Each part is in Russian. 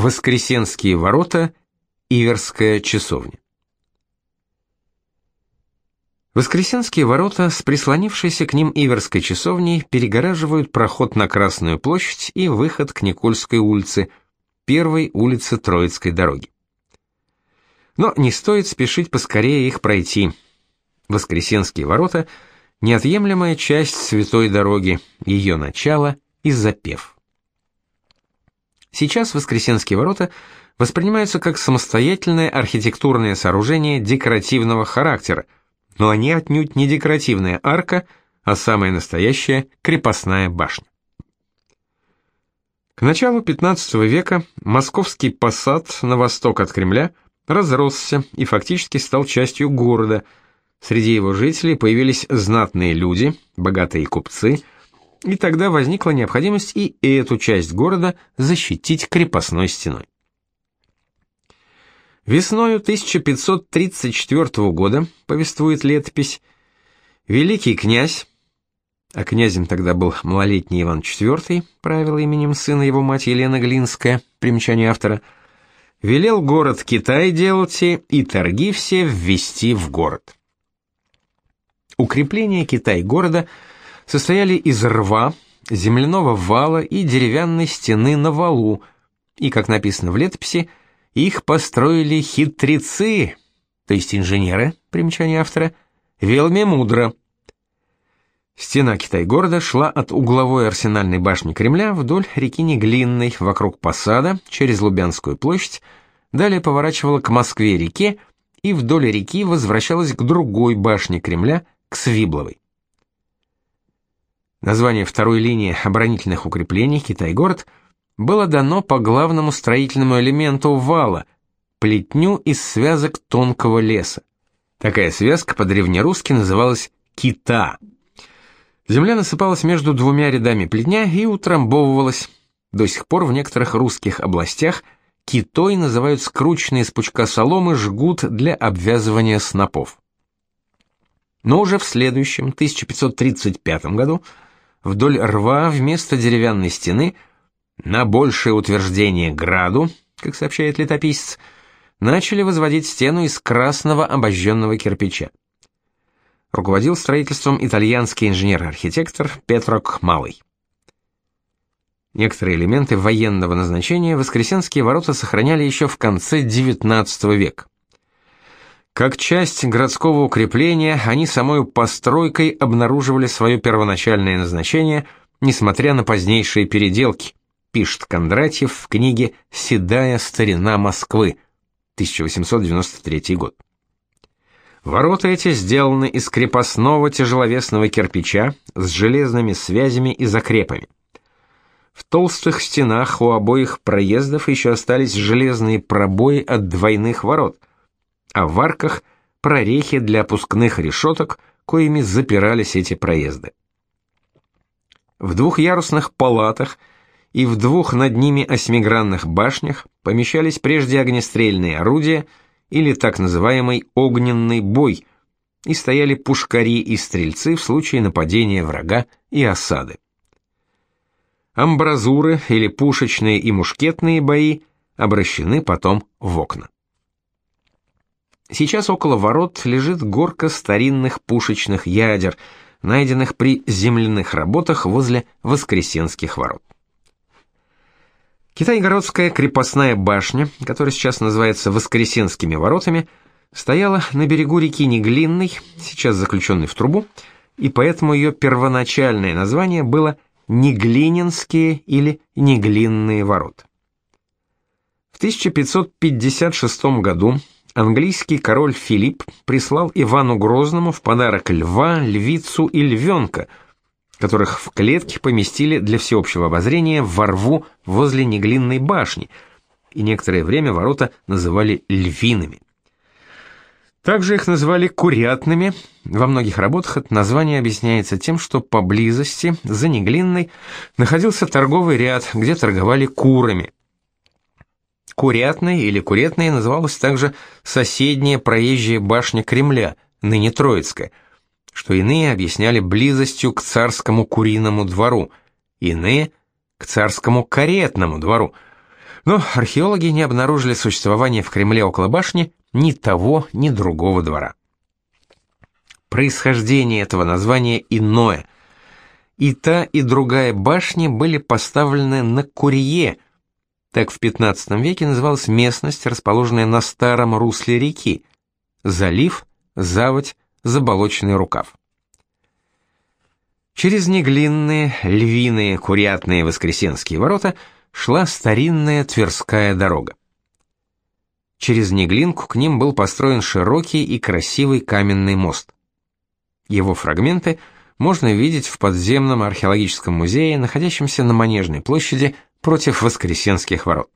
Воскресенские ворота, Иверская часовня. Воскресенские ворота с прислонившейся к ним Иверской часовней перегораживают проход на Красную площадь и выход к Никольской улице, первой улице Троицкой дороги. Но не стоит спешить поскорее их пройти. Воскресенские ворота – неотъемлемая часть святой дороги, ее начало и запев. Сейчас Воскресенские ворота воспринимаются как самостоятельное архитектурное сооружение декоративного характера, но они отнюдь не декоративная арка, а самая настоящая крепостная башня. К началу XV века московский посад на восток от Кремля разросся и фактически стал частью города. Среди его жителей появились знатные люди, богатые купцы – и тогда возникла необходимость и эту часть города защитить крепостной стеной. Весною 1534 года, повествует летопись, великий князь, а князем тогда был малолетний Иван IV, правил именем сына его мать Елена Глинская, примечание автора, велел город Китай делать и торги все ввести в город. Укрепление Китай-города – состояли из рва, земляного вала и деревянной стены на валу, и, как написано в летописи, их построили хитрецы, то есть инженеры, примечание автора, велми мудро. Стена Китай-города шла от угловой арсенальной башни Кремля вдоль реки Неглинной, вокруг посада, через Лубянскую площадь, далее поворачивала к Москве-реке и вдоль реки возвращалась к другой башне Кремля, к Свибловой. Название второй линии оборонительных укреплений Китай-город было дано по главному строительному элементу вала – плетню из связок тонкого леса. Такая связка по-древнерусски называлась «кита». Земля насыпалась между двумя рядами плетня и утрамбовывалась. До сих пор в некоторых русских областях китой называют скрученные из пучка соломы жгут для обвязывания снопов. Но уже в следующем, 1535 году, вдоль рва вместо деревянной стены на большее утверждение граду, как сообщает летописец, начали возводить стену из красного обожженного кирпича. Руководил строительством итальянский инженер-архитектор Петрок Малый. Некоторые элементы военного назначения Воскресенские ворота сохраняли еще в конце XIX века. Как часть городского укрепления, они самой постройкой обнаруживали свое первоначальное назначение, несмотря на позднейшие переделки, пишет Кондратьев в книге «Седая старина Москвы», 1893 год. Ворота эти сделаны из крепостного тяжеловесного кирпича с железными связями и закрепами. В толстых стенах у обоих проездов еще остались железные пробои от двойных ворот – а в арках прорехи для опускных решеток, коими запирались эти проезды. В двухъярусных палатах и в двух над ними осьмигранных башнях помещались прежде огнестрельные орудия или так называемый огненный бой, и стояли пушкари и стрельцы в случае нападения врага и осады. Амбразуры или пушечные и мушкетные бои обращены потом в окна. Сейчас около ворот лежит горка старинных пушечных ядер, найденных при земляных работах возле Воскресенских ворот. Китайгородская крепостная башня, которая сейчас называется Воскресенскими воротами, стояла на берегу реки Неглинной, сейчас заключенной в трубу, и поэтому ее первоначальное название было Неглининские или Неглинные ворота. В 1556 году английский король Филипп прислал Ивану Грозному в подарок льва, львицу и львенка, которых в клетке поместили для всеобщего обозрения во рву возле Неглинной башни, и некоторое время ворота называли львиными. Также их называли курятными. Во многих работах это название объясняется тем, что поблизости, за Неглинной, находился торговый ряд, где торговали курами – Курятной или Куретной называлась также соседняя проезжая башня Кремля, ныне Троицкая, что иные объясняли близостью к царскому куриному двору, иные — к царскому каретному двору, Но археологи не обнаружили существование в Кремле около башни ни того, ни другого двора. Происхождение этого названия иное. И та, и другая башни были поставлены на Курье. Так в XV веке называлась местность, расположенная на старом русле реки. Залив, заводь, заболоченный рукав. Через неглинные, львиные, курятные Воскресенские ворота шла старинная Тверская дорога. Через Неглинку к ним был построен широкий и красивый каменный мост. Его фрагменты можно видеть в подземном археологическом музее, находящемся на Манежной площади против Воскресенских ворот.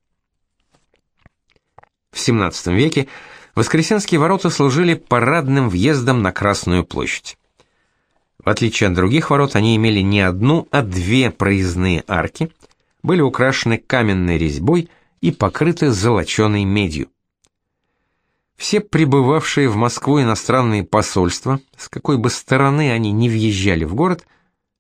В XVII веке Воскресенские ворота служили парадным въездом на Красную площадь. В отличие от других ворот, они имели не одну, а две проездные арки, были украшены каменной резьбой и покрыты золоченой медью. Все прибывавшие в Москву иностранные посольства, с какой бы стороны они ни въезжали в город,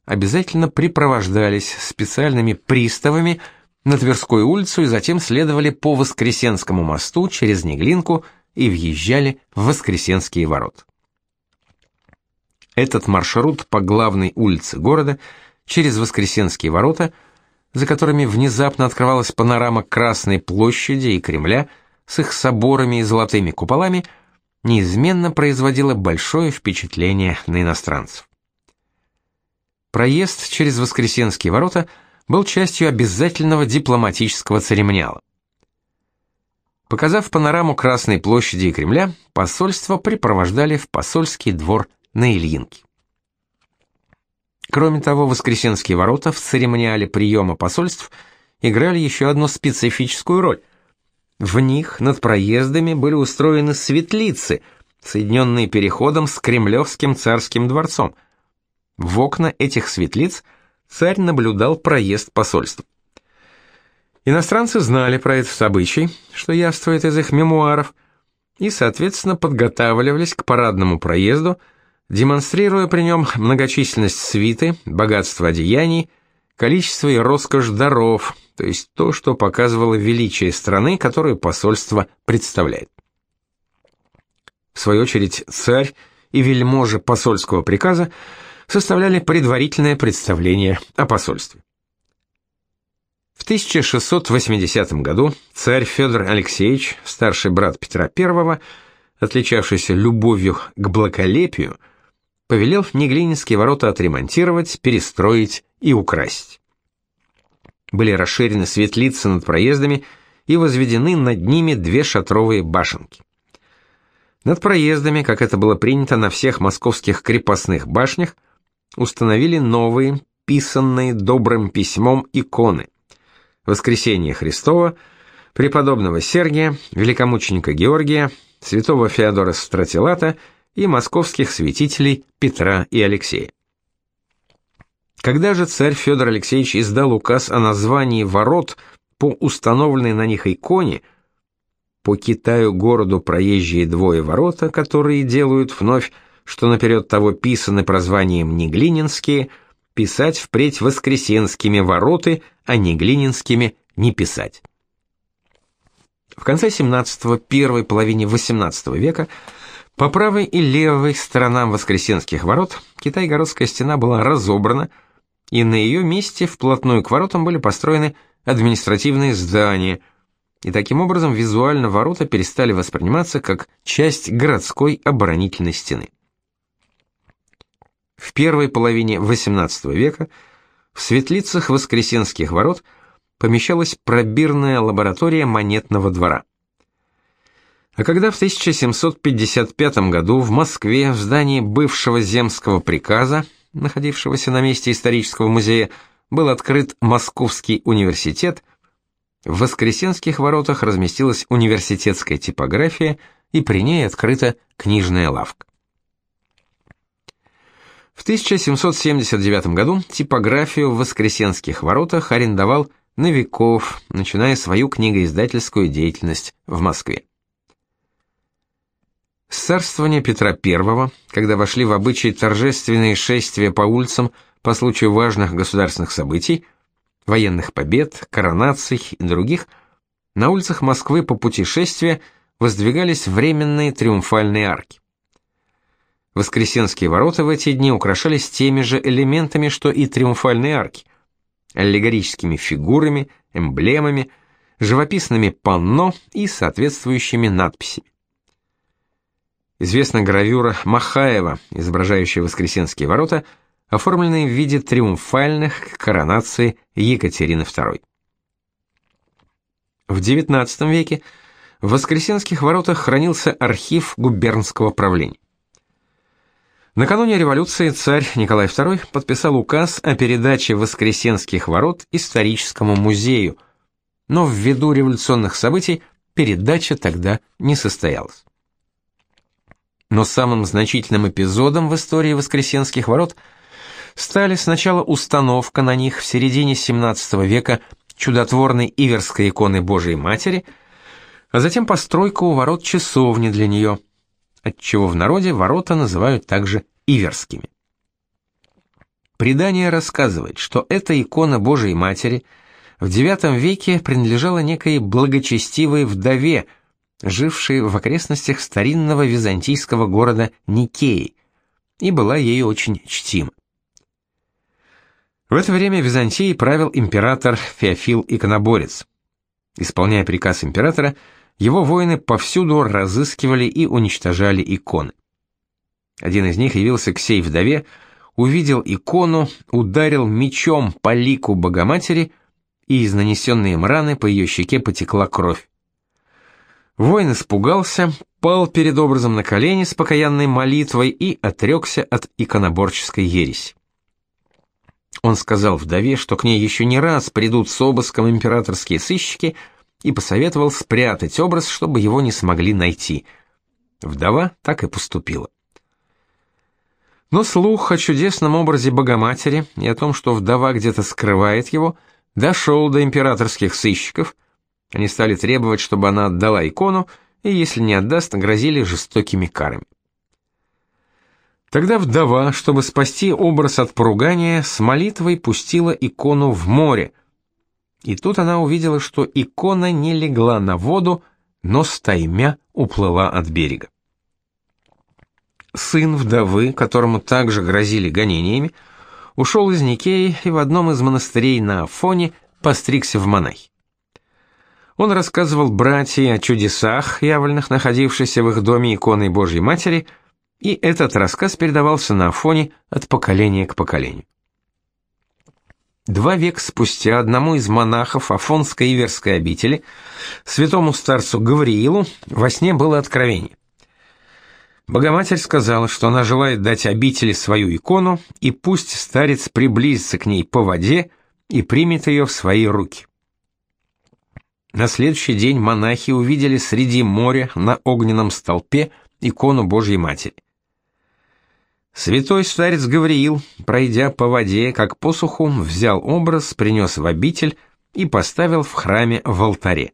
обязательно припровождались специальными приставами на Тверскую улицу и затем следовали по Воскресенскому мосту через Неглинку и въезжали в Воскресенские ворота. Этот маршрут по главной улице города через Воскресенские ворота, за которыми внезапно открывалась панорама Красной площади и Кремля с их соборами и золотыми куполами, неизменно производила большое впечатление на иностранцев. Проезд через Воскресенские ворота был частью обязательного дипломатического церемониала. Показав панораму Красной площади и Кремля, посольство припровождали в посольский двор на Ильинке. Кроме того, Воскресенские ворота в церемониале приема посольств играли еще одну специфическую роль. В них над проездами были устроены светлицы, соединенные переходом с Кремлевским царским дворцом. В окна этих светлиц царь наблюдал проезд посольств. Иностранцы знали про этот обычай, что явствует из их мемуаров, и, соответственно, подготавливались к парадному проезду, демонстрируя при нем многочисленность свиты, богатство одеяний, количество и роскошь даров, то есть то, что показывало величие страны, которую посольство представляет. В свою очередь, царь и вельможи посольского приказа составляли предварительное представление о посольстве. В 1680 году царь Федор Алексеевич, старший брат Петра I, отличавшийся любовью к благолепию, повелел Неглининские ворота отремонтировать, перестроить и украсить. Были расширены светлицы над проездами и возведены над ними две шатровые башенки. Над проездами, как это было принято на всех московских крепостных башнях, установили новые, писанные добрым письмом иконы – Воскресение Христова, преподобного Сергия, великомученика Георгия, святого Феодора Стратилата и московских святителей Петра и Алексея. Когда же царь Федор Алексеевич издал указ о названии ворот по установленной на них иконе, по Китаю городу проезжие двое ворота, которые делают вновь, что наперед того писаны прозванием Неглининские – писать впредь воскресенскими вороты, а не глининскими не писать. В конце 17-го, первой половине 18 века по правой и левой сторонам Воскресенских ворот Китай-городская стена была разобрана, и на ее месте вплотную к воротам были построены административные здания, и таким образом визуально ворота перестали восприниматься как часть городской оборонительной стены. В первой половине XVIII века в светлицах Воскресенских ворот помещалась пробирная лаборатория монетного двора. А когда в 1755 году в Москве в здании бывшего земского приказа, находившегося на месте исторического музея, был открыт Московский университет, в Воскресенских воротах разместилась университетская типография и при ней открыта книжная лавка. В 1779 году типографию в Воскресенских воротах арендовал Новиков, начиная свою книгоиздательскую деятельность в Москве. С царствования Петра I, когда вошли в обычай торжественные шествия по улицам по случаю важных государственных событий, военных побед, коронаций и других, на улицах Москвы по пути шествия воздвигались временные триумфальные арки. Воскресенские ворота в эти дни украшались теми же элементами, что и триумфальные арки: аллегорическими фигурами, эмблемами, живописными панно и соответствующими надписями. Известна гравюра Махаева, изображающая Воскресенские ворота, оформленные в виде триумфальных к коронации Екатерины II. В XIX веке в Воскресенских воротах хранился архив губернского правления. Накануне революции царь Николай II подписал указ о передаче Воскресенских ворот историческому музею, но ввиду революционных событий передача тогда не состоялась. Но самым значительным эпизодом в истории Воскресенских ворот стали сначала установка на них в середине XVII века чудотворной Иверской иконы Божией Матери, а затем постройка у ворот часовни для нее – отчего в народе ворота называют также Иверскими. Предание рассказывает, что эта икона Божией Матери в IX веке принадлежала некой благочестивой вдове, жившей в окрестностях старинного византийского города Никеи, и была ею очень чтима. В это время Византией правил император Феофил Иконоборец. Исполняя приказ императора, его воины повсюду разыскивали и уничтожали иконы. Один из них явился к сей вдове, увидел икону, ударил мечом по лику Богоматери, и из нанесенной им раны по ее щеке потекла кровь. Воин испугался, пал перед образом на колени с покаянной молитвой и отрекся от иконоборческой ереси. Он сказал вдове, что к ней еще не раз придут с обыском императорские сыщики — и посоветовал спрятать образ, чтобы его не смогли найти. Вдова так и поступила. Но слух о чудесном образе Богоматери и о том, что вдова где-то скрывает его, дошел до императорских сыщиков. Они стали требовать, чтобы она отдала икону, и если не отдаст, грозили жестокими карами. Тогда вдова, чтобы спасти образ от поругания, с молитвой пустила икону в море, и тут она увидела, что икона не легла на воду, но стаймя уплыла от берега. Сын вдовы, которому также грозили гонениями, ушел из Никеи и в одном из монастырей на Афоне постригся в монахи. Он рассказывал братьям о чудесах, явленных находившейся в их доме иконой Божьей Матери, и этот рассказ передавался на Афоне от поколения к поколению. Два века спустя одному из монахов Афонской Иверской обители, святому старцу Гавриилу, во сне было откровение. Богоматерь сказала, что она желает дать обители свою икону, и пусть старец приблизится к ней по воде и примет ее в свои руки. На следующий день монахи увидели среди моря на огненном столпе икону Божьей Матери. Святой старец Гавриил, пройдя по воде, как посуху, взял образ, принес в обитель и поставил в храме в алтаре.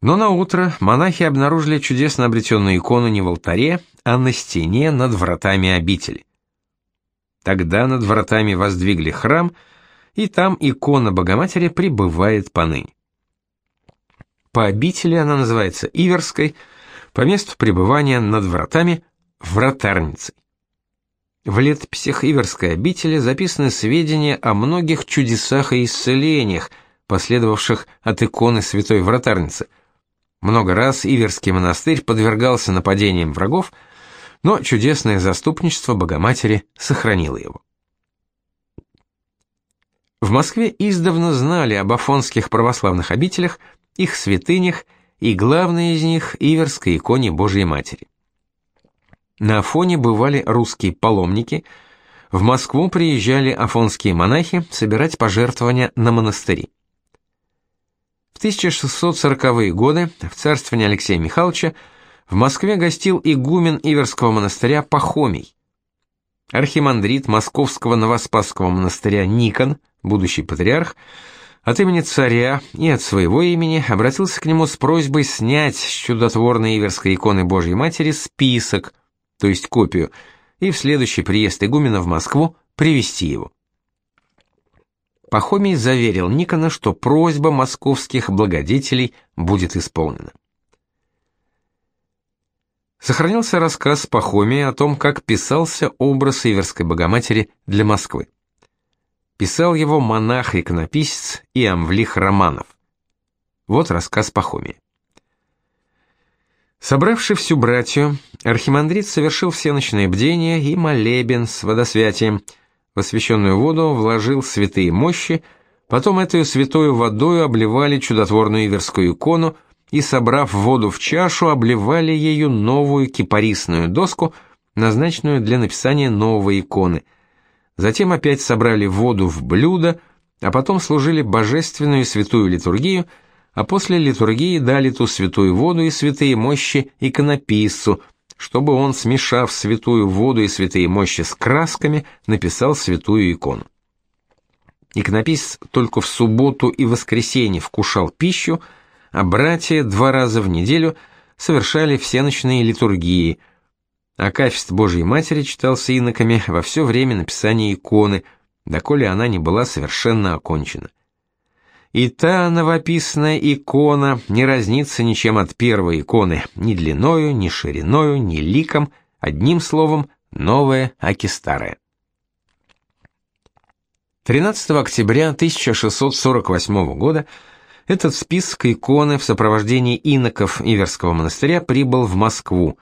Но на утро монахи обнаружили чудесно обретенную икону не в алтаре, а на стене над вратами обители. Тогда над вратами воздвигли храм, и там икона Богоматери пребывает поныне. По обители она называется Иверской, по месту пребывания над вратами вратарницей. В летописях Иверской обители записаны сведения о многих чудесах и исцелениях, последовавших от иконы Святой Вратарницы. Много раз Иверский монастырь подвергался нападениям врагов, но чудесное заступничество Богоматери сохранило его. В Москве издавна знали об афонских православных обителях, их святынях и главной из них Иверской иконе Божией Матери. На Афоне бывали русские паломники, в Москву приезжали афонские монахи собирать пожертвования на монастыри. В 1640-е годы в царствовании Алексея Михайловича в Москве гостил игумен Иверского монастыря Пахомий. Архимандрит Московского Новоспасского монастыря Никон, будущий патриарх, от имени царя и от своего имени обратился к нему с просьбой снять с чудотворной Иверской иконы Божьей Матери список – то есть копию, и в следующий приезд игумена в Москву привести его. Пахомий заверил Никона, что просьба московских благодетелей будет исполнена. Сохранился рассказ Пахомия о том, как писался образ Иверской Богоматери для Москвы. Писал его монах-иконописец и Амвлих Романов. Вот рассказ Пахомия. Собравший всю братью, архимандрит совершил всеночное бдение и молебен с водосвятием. В освященную воду вложил святые мощи, потом эту святую водою обливали чудотворную иверскую икону и, собрав воду в чашу, обливали ею новую кипарисную доску, назначенную для написания новой иконы. Затем опять собрали воду в блюдо, а потом служили божественную святую литургию – а после литургии дали ту святую воду и святые мощи иконописцу, чтобы он, смешав святую воду и святые мощи с красками, написал святую икону. Иконописец только в субботу и воскресенье вкушал пищу, а братья два раза в неделю совершали всеночные литургии. Акафист Божьей Матери читался иноками во все время написания иконы, доколе она не была совершенно окончена. И та новописная икона не разнится ничем от первой иконы, ни длиною, ни шириною, ни ликом, одним словом, новая, аки старая. 13 октября 1648 года этот список иконы в сопровождении иноков Иверского монастыря прибыл в Москву.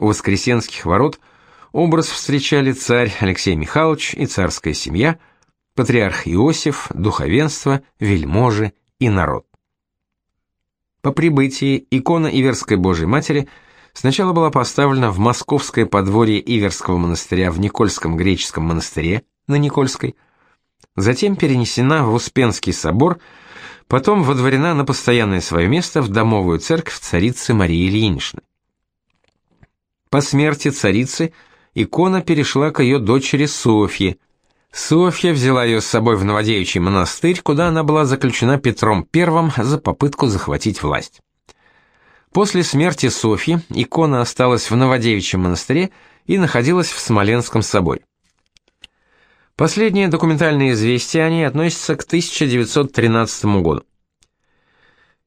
У Воскресенских ворот образ встречали царь Алексей Михайлович и царская семья – патриарх Иосиф, духовенство, вельможи и народ. По прибытии икона Иверской Божией Матери сначала была поставлена в московское подворье Иверского монастыря в Никольском греческом монастыре на Никольской, затем перенесена в Успенский собор, потом водворена на постоянное свое место в домовую церковь царицы Марии Ильиничны. По смерти царицы икона перешла к ее дочери Софье, Софья взяла ее с собой в Новодевичий монастырь, куда она была заключена Петром I за попытку захватить власть. После смерти Софьи икона осталась в Новодевичьем монастыре и находилась в Смоленском соборе. Последнее документальное известие о ней относится к 1913 году.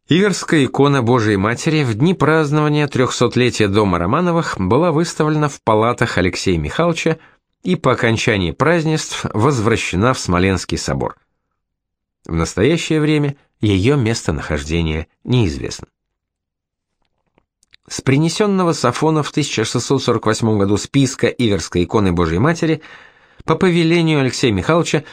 Иверская икона Божией Матери в дни празднования трехсотлетия дома Романовых была выставлена в палатах Алексея Михайловича и по окончании празднеств возвращена в Смоленский собор. В настоящее время ее местонахождение неизвестно. С принесенного с Афона в 1648 году списка Иверской иконы Божьей Матери по повелению Алексея Михайловича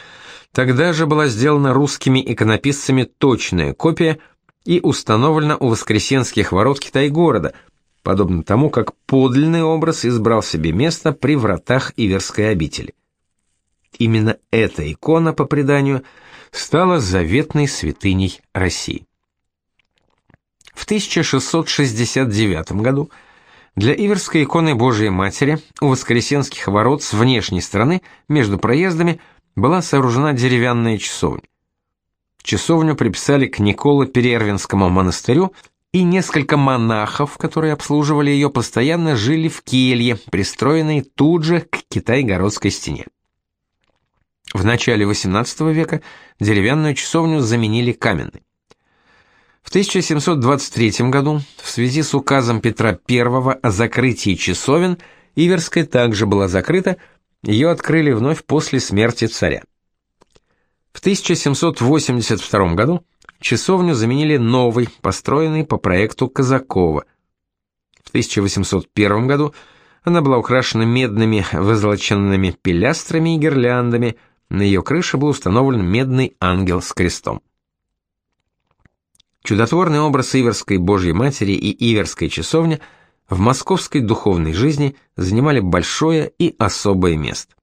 тогда же была сделана русскими иконописцами точная копия и установлена у Воскресенских ворот Китай-города – подобно тому, как подлинный образ избрал себе место при вратах Иверской обители. Именно эта икона, по преданию, стала заветной святыней России. В 1669 году для Иверской иконы Божией Матери у Воскресенских ворот с внешней стороны между проездами была сооружена деревянная часовня. Часовню приписали к Николо Перервинскому монастырю и несколько монахов, которые обслуживали ее, постоянно жили в келье, пристроенной тут же к Китай-городской стене. В начале XVIII века деревянную часовню заменили каменной. В 1723 году в связи с указом Петра I о закрытии часовен Иверская также была закрыта, ее открыли вновь после смерти царя. В 1782 году часовню заменили новой, построенной по проекту Казакова. В 1801 году она была украшена медными вызолоченными пилястрами и гирляндами, на ее крыше был установлен медный ангел с крестом. Чудотворный образ Иверской Божьей Матери и Иверской часовня в московской духовной жизни занимали большое и особое место.